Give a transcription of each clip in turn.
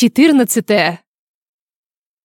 Четырнадцатое.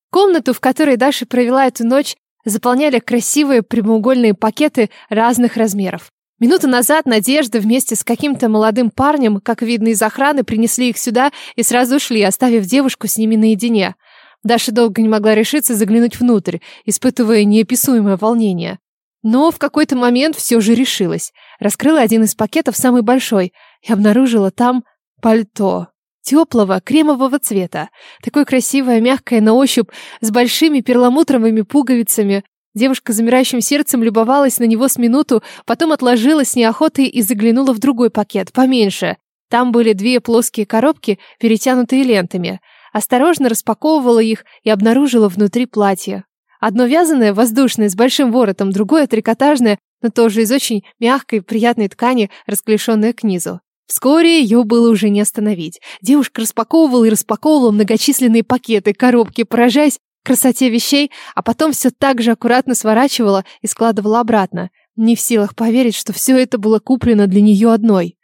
Комнату, в которой Даша провела эту ночь, заполняли красивые прямоугольные пакеты разных размеров. Минуту назад Надежда вместе с каким-то молодым парнем, как видно из охраны, принесли их сюда и сразу ушли, оставив девушку с ними наедине. Даша долго не могла решиться заглянуть внутрь, испытывая неописуемое волнение. Но в какой-то момент все же решилась. Раскрыла один из пакетов, самый большой, и обнаружила там пальто. Теплого, кремового цвета. Такое красивое, мягкое на ощупь, с большими перламутровыми пуговицами. Девушка замирающим сердцем любовалась на него с минуту, потом отложила с неохотой и заглянула в другой пакет, поменьше. Там были две плоские коробки, перетянутые лентами. Осторожно распаковывала их и обнаружила внутри платье. Одно вязаное, воздушное, с большим воротом, другое трикотажное, но тоже из очень мягкой, приятной ткани, расклешенное к низу. Вскоре ее было уже не остановить. Девушка распаковывала и распаковывала многочисленные пакеты, коробки, поражаясь красоте вещей, а потом все так же аккуратно сворачивала и складывала обратно, не в силах поверить, что все это было куплено для нее одной.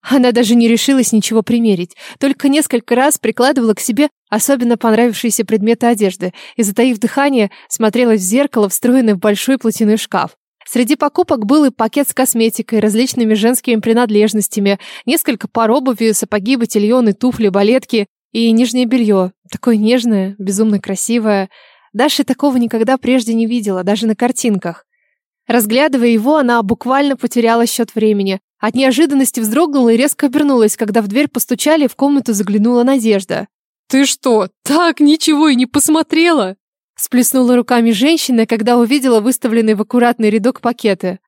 Она даже не решилась ничего примерить, только несколько раз прикладывала к себе особенно понравившиеся предметы одежды и, затаив дыхание, смотрелась в зеркало, встроенное в большой платяной шкаф. Среди покупок был и пакет с косметикой, различными женскими принадлежностями, несколько пар обуви, сапоги, ботильоны, туфли, балетки и нижнее белье. Такое нежное, безумно красивое. Даша такого никогда прежде не видела, даже на картинках. Разглядывая его, она буквально потеряла счет времени. От неожиданности вздрогнула и резко обернулась, когда в дверь постучали, в комнату заглянула Надежда. «Ты что, так ничего и не посмотрела?» Сплеснула руками женщина, когда увидела выставленные в аккуратный рядок пакеты.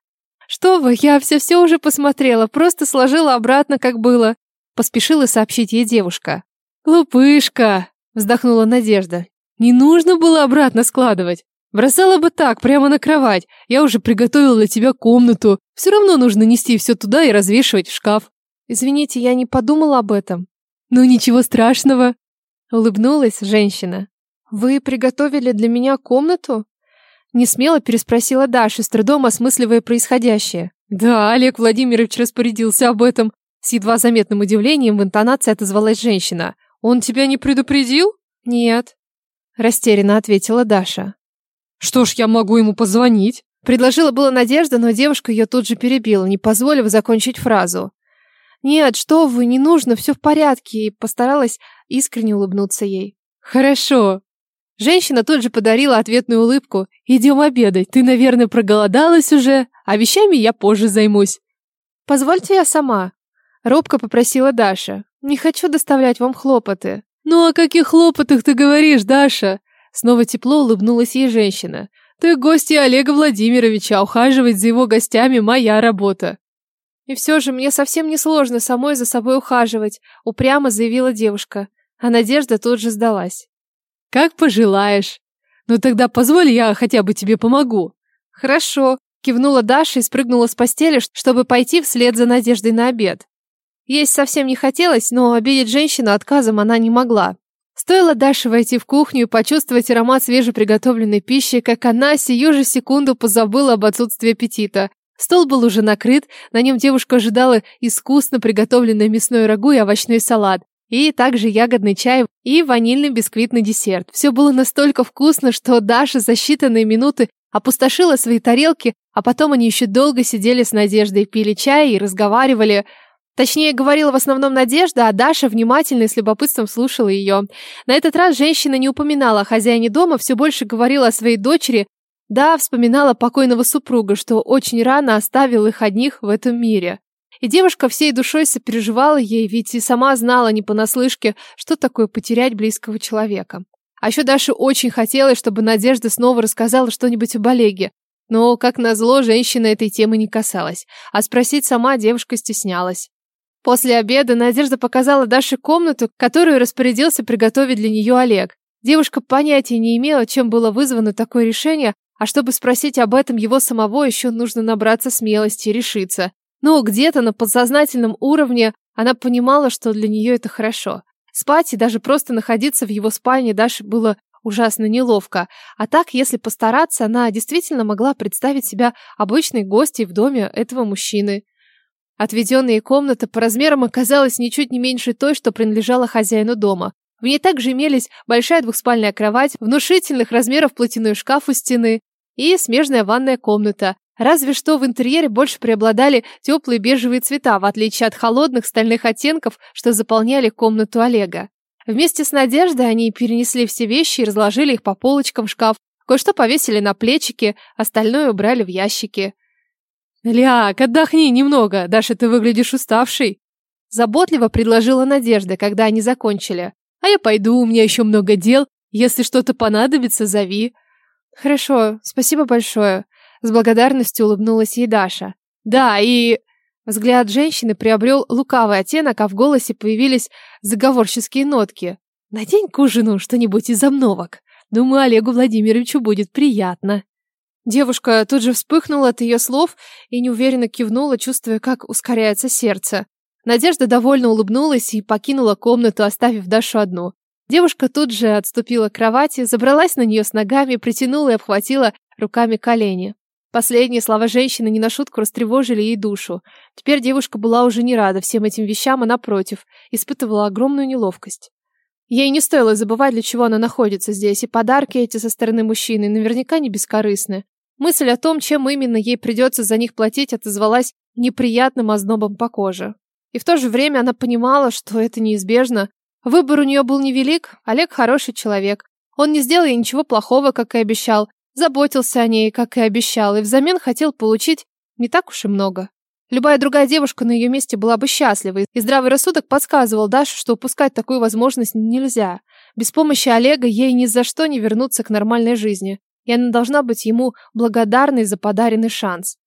«Что вы, я все-все уже посмотрела, просто сложила обратно, как было», поспешила сообщить ей девушка. «Глупышка!» вздохнула Надежда. «Не нужно было обратно складывать. Бросала бы так, прямо на кровать. Я уже приготовила для тебя комнату. Все равно нужно нести все туда и развешивать в шкаф». «Извините, я не подумала об этом». «Ну ничего страшного», улыбнулась женщина. «Вы приготовили для меня комнату?» Несмело переспросила Даша, с трудом осмысливая происходящее. «Да, Олег Владимирович распорядился об этом». С едва заметным удивлением в интонации отозвалась женщина. «Он тебя не предупредил?» «Нет», — растерянно ответила Даша. «Что ж, я могу ему позвонить?» Предложила была Надежда, но девушка ее тут же перебила, не позволив закончить фразу. «Нет, что вы, не нужно, все в порядке», и постаралась искренне улыбнуться ей. «Хорошо», Женщина тут же подарила ответную улыбку. «Идем обедать. Ты, наверное, проголодалась уже, а вещами я позже займусь». «Позвольте я сама», — робко попросила Даша. «Не хочу доставлять вам хлопоты». «Ну о каких хлопотах ты говоришь, Даша?» Снова тепло улыбнулась ей женщина. «Ты гостья Олега Владимировича, а ухаживать за его гостями моя работа». «И все же мне совсем не сложно самой за собой ухаживать», — упрямо заявила девушка. А Надежда тут же сдалась. Как пожелаешь. Ну тогда позволь, я хотя бы тебе помогу. Хорошо, кивнула Даша и спрыгнула с постели, чтобы пойти вслед за Надеждой на обед. Есть совсем не хотелось, но обидеть женщину отказом она не могла. Стоило Даше войти в кухню и почувствовать аромат свежеприготовленной пищи, как она сию же секунду позабыла об отсутствии аппетита. Стол был уже накрыт, на нем девушка ожидала искусно приготовленное мясное рагу и овощной салат и также ягодный чай и ванильный бисквитный десерт. Все было настолько вкусно, что Даша за считанные минуты опустошила свои тарелки, а потом они еще долго сидели с Надеждой, пили чай и разговаривали. Точнее, говорила в основном Надежда, а Даша внимательно и с любопытством слушала ее. На этот раз женщина не упоминала о хозяине дома, все больше говорила о своей дочери, да, вспоминала покойного супруга, что очень рано оставил их одних в этом мире. И девушка всей душой сопереживала ей, ведь и сама знала не понаслышке, что такое потерять близкого человека. А еще Даше очень хотелось, чтобы Надежда снова рассказала что-нибудь об Олеге. Но, как назло, женщина этой темы не касалась, а спросить сама девушка стеснялась. После обеда Надежда показала Даше комнату, которую распорядился приготовить для нее Олег. Девушка понятия не имела, чем было вызвано такое решение, а чтобы спросить об этом его самого, еще нужно набраться смелости и решиться. Но где-то на подсознательном уровне она понимала, что для нее это хорошо. Спать и даже просто находиться в его спальне Даше было ужасно неловко. А так, если постараться, она действительно могла представить себя обычной гостьей в доме этого мужчины. Отведенная комната по размерам оказалась ничуть не меньше той, что принадлежала хозяину дома. В ней также имелись большая двухспальная кровать, внушительных размеров платяной шкаф у стены и смежная ванная комната. Разве что в интерьере больше преобладали теплые бежевые цвета, в отличие от холодных стальных оттенков, что заполняли комнату Олега. Вместе с Надеждой они перенесли все вещи и разложили их по полочкам в шкаф, кое-что повесили на плечики, остальное убрали в ящики. «Ляк, отдохни немного, Даша, ты выглядишь уставшей», заботливо предложила Надежда, когда они закончили. «А я пойду, у меня еще много дел, если что-то понадобится, зови». «Хорошо, спасибо большое», с благодарностью улыбнулась ей Даша. «Да, и...» Взгляд женщины приобрел лукавый оттенок, а в голосе появились заговорческие нотки. «Надень к ужину что-нибудь из обновок. Думаю, Олегу Владимировичу будет приятно». Девушка тут же вспыхнула от ее слов и неуверенно кивнула, чувствуя, как ускоряется сердце. Надежда довольно улыбнулась и покинула комнату, оставив Дашу одну. Девушка тут же отступила к кровати, забралась на нее с ногами, притянула и обхватила руками колени. Последние слова женщины не на шутку растревожили ей душу. Теперь девушка была уже не рада всем этим вещам, а напротив, испытывала огромную неловкость. Ей не стоило забывать, для чего она находится здесь, и подарки эти со стороны мужчины наверняка не бескорыстны. Мысль о том, чем именно ей придется за них платить, отозвалась неприятным ознобом по коже. И в то же время она понимала, что это неизбежно. Выбор у нее был невелик, Олег хороший человек. Он не сделал ей ничего плохого, как и обещал, заботился о ней, как и обещал, и взамен хотел получить не так уж и много. Любая другая девушка на ее месте была бы счастлива, и здравый рассудок подсказывал Даше, что упускать такую возможность нельзя. Без помощи Олега ей ни за что не вернуться к нормальной жизни и она должна быть ему благодарной за подаренный шанс.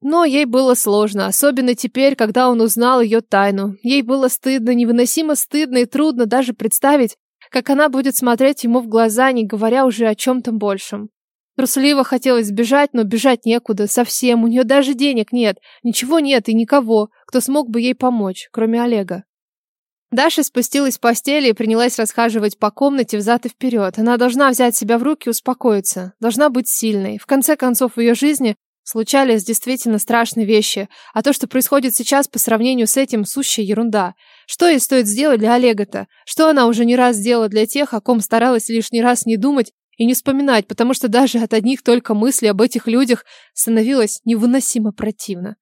Но ей было сложно, особенно теперь, когда он узнал ее тайну. Ей было стыдно, невыносимо стыдно и трудно даже представить, как она будет смотреть ему в глаза, не говоря уже о чем-то большем. Трусливо хотелось бежать, но бежать некуда, совсем, у нее даже денег нет, ничего нет и никого, кто смог бы ей помочь, кроме Олега. Даша спустилась в постели и принялась расхаживать по комнате взад и вперед. Она должна взять себя в руки и успокоиться. Должна быть сильной. В конце концов, в ее жизни случались действительно страшные вещи. А то, что происходит сейчас по сравнению с этим, сущая ерунда. Что ей стоит сделать для Олега-то? Что она уже не раз сделала для тех, о ком старалась лишний раз не думать и не вспоминать, потому что даже от одних только мыслей об этих людях становилось невыносимо противно.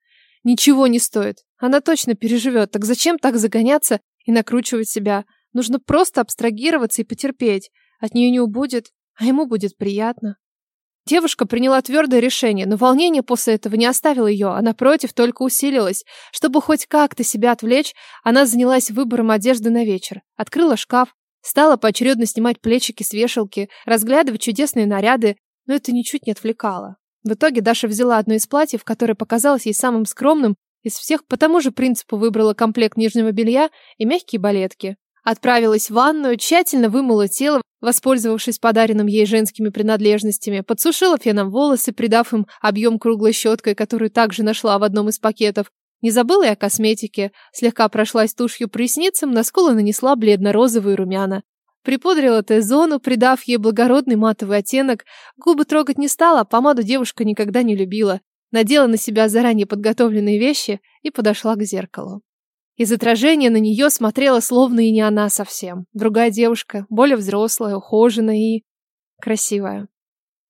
Ничего не стоит. Она точно переживет. Так зачем так загоняться и накручивать себя. Нужно просто абстрагироваться и потерпеть. От нее не убудет, а ему будет приятно. Девушка приняла твердое решение, но волнение после этого не оставило ее, а напротив только усилилось. Чтобы хоть как-то себя отвлечь, она занялась выбором одежды на вечер. Открыла шкаф, стала поочередно снимать плечики с вешалки, разглядывать чудесные наряды, но это ничуть не отвлекало. В итоге Даша взяла одно из платьев, которое показалось ей самым скромным из всех по тому же принципу выбрала комплект нижнего белья и мягкие балетки. Отправилась в ванную, тщательно вымыла тело, воспользовавшись подаренным ей женскими принадлежностями, подсушила феном волосы, придав им объем круглой щеткой, которую также нашла в одном из пакетов. Не забыла и о косметике, слегка прошлась тушью по ресницам, на скулы нанесла бледно-розовые румяна. Припудрила Т-зону, придав ей благородный матовый оттенок. Губы трогать не стала, помаду девушка никогда не любила надела на себя заранее подготовленные вещи и подошла к зеркалу. Из отражения на нее смотрела словно и не она совсем. Другая девушка, более взрослая, ухоженная и красивая.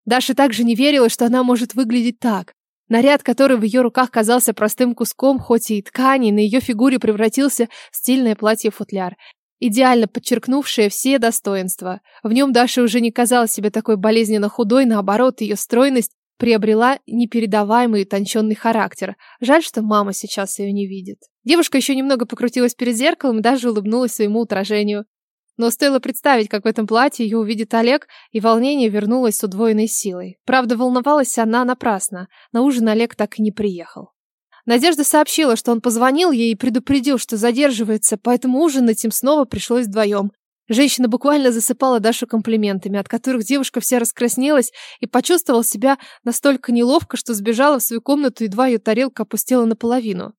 Даша также не верила, что она может выглядеть так. Наряд, который в ее руках казался простым куском, хоть и ткани, на ее фигуре превратился в стильное платье-футляр, идеально подчеркнувшее все достоинства. В нем Даша уже не казалась себе такой болезненно худой, наоборот, ее стройность приобрела непередаваемый утонченный характер. Жаль, что мама сейчас ее не видит. Девушка еще немного покрутилась перед зеркалом и даже улыбнулась своему отражению. Но стоило представить, как в этом платье ее увидит Олег, и волнение вернулось с удвоенной силой. Правда, волновалась она напрасно. На ужин Олег так и не приехал. Надежда сообщила, что он позвонил ей и предупредил, что задерживается, поэтому ужинать им снова пришлось вдвоем. Женщина буквально засыпала Дашу комплиментами, от которых девушка вся раскраснелась и почувствовала себя настолько неловко, что сбежала в свою комнату, едва ее тарелка опустела наполовину.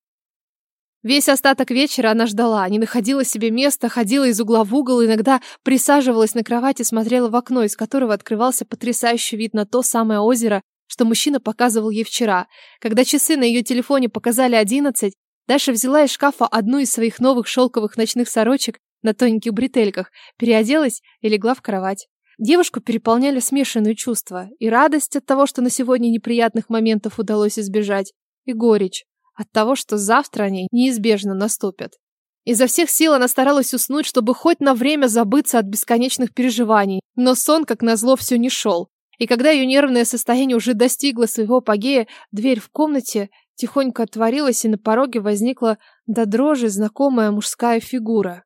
Весь остаток вечера она ждала, не находила себе места, ходила из угла в угол, иногда присаживалась на кровати смотрела в окно, из которого открывался потрясающий вид на то самое озеро, что мужчина показывал ей вчера. Когда часы на ее телефоне показали одиннадцать, Даша взяла из шкафа одну из своих новых шелковых ночных сорочек на тоненьких бретельках, переоделась и легла в кровать. Девушку переполняли смешанные чувства. И радость от того, что на сегодня неприятных моментов удалось избежать, и горечь от того, что завтра они неизбежно наступят. Изо всех сил она старалась уснуть, чтобы хоть на время забыться от бесконечных переживаний, но сон, как назло, все не шел. И когда ее нервное состояние уже достигло своего апогея, дверь в комнате тихонько отворилась, и на пороге возникла до дрожи знакомая мужская фигура.